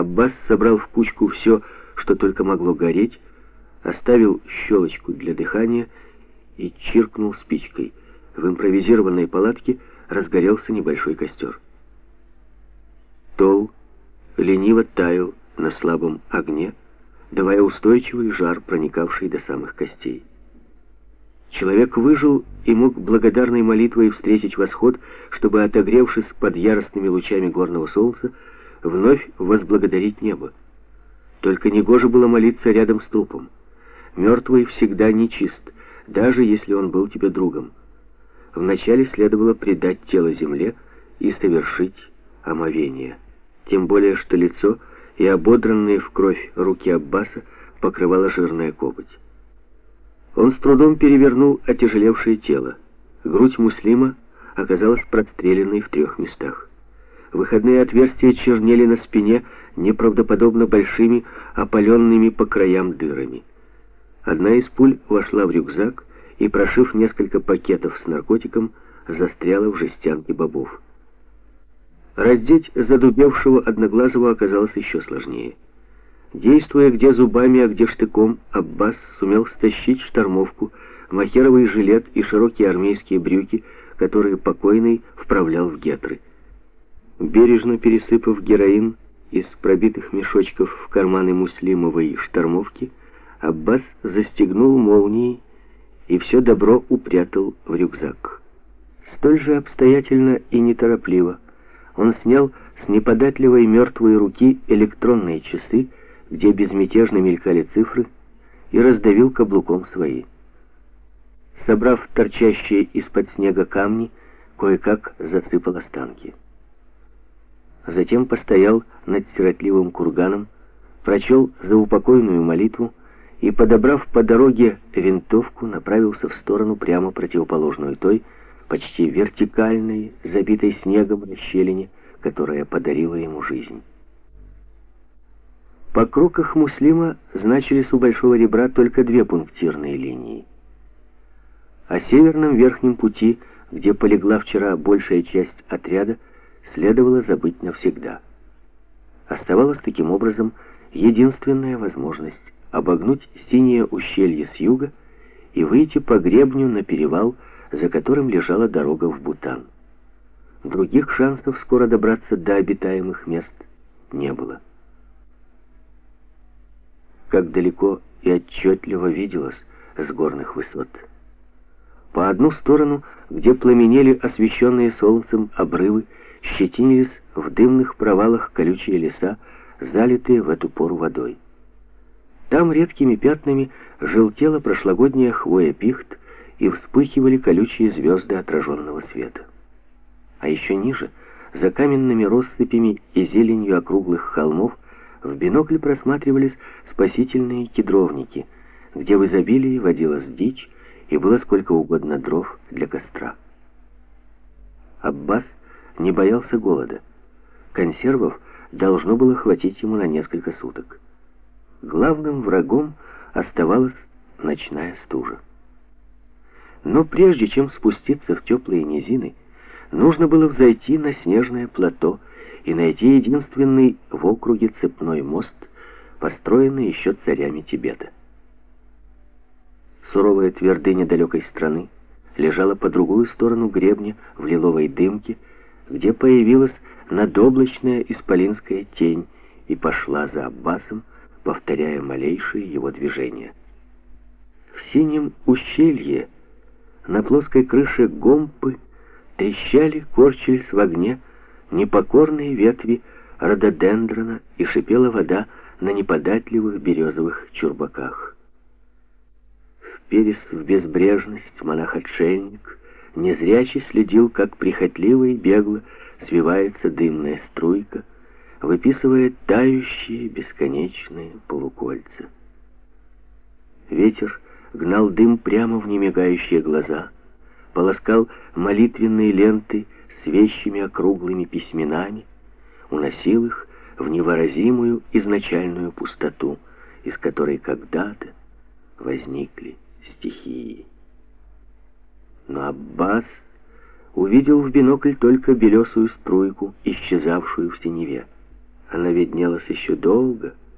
Аббас собрал в кучку все, что только могло гореть, оставил щелочку для дыхания и чиркнул спичкой. В импровизированной палатке разгорелся небольшой костер. Тол лениво таял на слабом огне, давая устойчивый жар, проникавший до самых костей. Человек выжил и мог благодарной молитвой встретить восход, чтобы, отогревшись под яростными лучами горного солнца, вновь возблагодарить небо. Только негоже было молиться рядом с трупом. Мертвый всегда нечист, даже если он был тебе другом. Вначале следовало предать тело земле и совершить омовение. Тем более, что лицо и ободранные в кровь руки Аббаса покрывала жирная копоть. Он с трудом перевернул отяжелевшее тело. Грудь Муслима оказалась простреленной в трех местах. Выходные отверстия чернели на спине неправдоподобно большими, опаленными по краям дырами. Одна из пуль вошла в рюкзак и, прошив несколько пакетов с наркотиком, застряла в жестянке бобов. Раздеть задубевшего одноглазого оказалось еще сложнее. Действуя где зубами, а где штыком, Аббас сумел стащить штормовку, махеровый жилет и широкие армейские брюки, которые покойный вправлял в гетры. Бережно пересыпав героин из пробитых мешочков в карманы муслимовой штормовки, Аббас застегнул молнии и все добро упрятал в рюкзак. Столь же обстоятельно и неторопливо он снял с неподатливой мертвой руки электронные часы, где безмятежно мелькали цифры, и раздавил каблуком свои. Собрав торчащие из-под снега камни, кое-как засыпал останки. Затем постоял над сиротливым курганом, прочел заупокойную молитву и, подобрав по дороге винтовку, направился в сторону прямо противоположную той, почти вертикальной, забитой снегом расщелине, которая подарила ему жизнь. По кроках Муслима значились у Большого Ребра только две пунктирные линии. О северном верхнем пути, где полегла вчера большая часть отряда, следовало забыть навсегда. Оставалась таким образом единственная возможность обогнуть синее ущелье с юга и выйти по гребню на перевал, за которым лежала дорога в Бутан. Других шансов скоро добраться до обитаемых мест не было как далеко и отчетливо виделось с горных высот. По одну сторону, где пламенели освещенные солнцем обрывы, щетинились в дымных провалах колючие леса, залитые в эту пору водой. Там редкими пятнами желтела прошлогодняя хвоя пихт и вспыхивали колючие звезды отраженного света. А еще ниже, за каменными россыпями и зеленью округлых холмов, в бинокль просматривались спасительные кедровники, где в изобилии водилась дичь и было сколько угодно дров для костра. Аббас не боялся голода. Консервов должно было хватить ему на несколько суток. Главным врагом оставалась ночная стужа. Но прежде чем спуститься в теплые низины, нужно было взойти на снежное плато, и найти единственный в округе цепной мост, построенный еще царями Тибета. Суровая твердыня далекой страны лежала по другую сторону гребня в лиловой дымке, где появилась надоблачная исполинская тень и пошла за Аббасом, повторяя малейшие его движения. В синем ущелье на плоской крыше гомпы трещали, корчились в огне непокорные ветви рододендрона и шипела вода на неподатливых березовых чурбаках. Вперес в безбрежность монах-отшельник незрячий следил, как прихотливо и бегло свивается дымная струйка, выписывая тающие бесконечные полукольца. Ветер гнал дым прямо в немигающие глаза, полоскал молитвенные ленты с вещими округлыми письменами, уносил их в невыразимую изначальную пустоту, из которой когда-то возникли стихии. Но Аббас увидел в бинокль только белесую струйку, исчезавшую в синеве. она виднелась еще долго —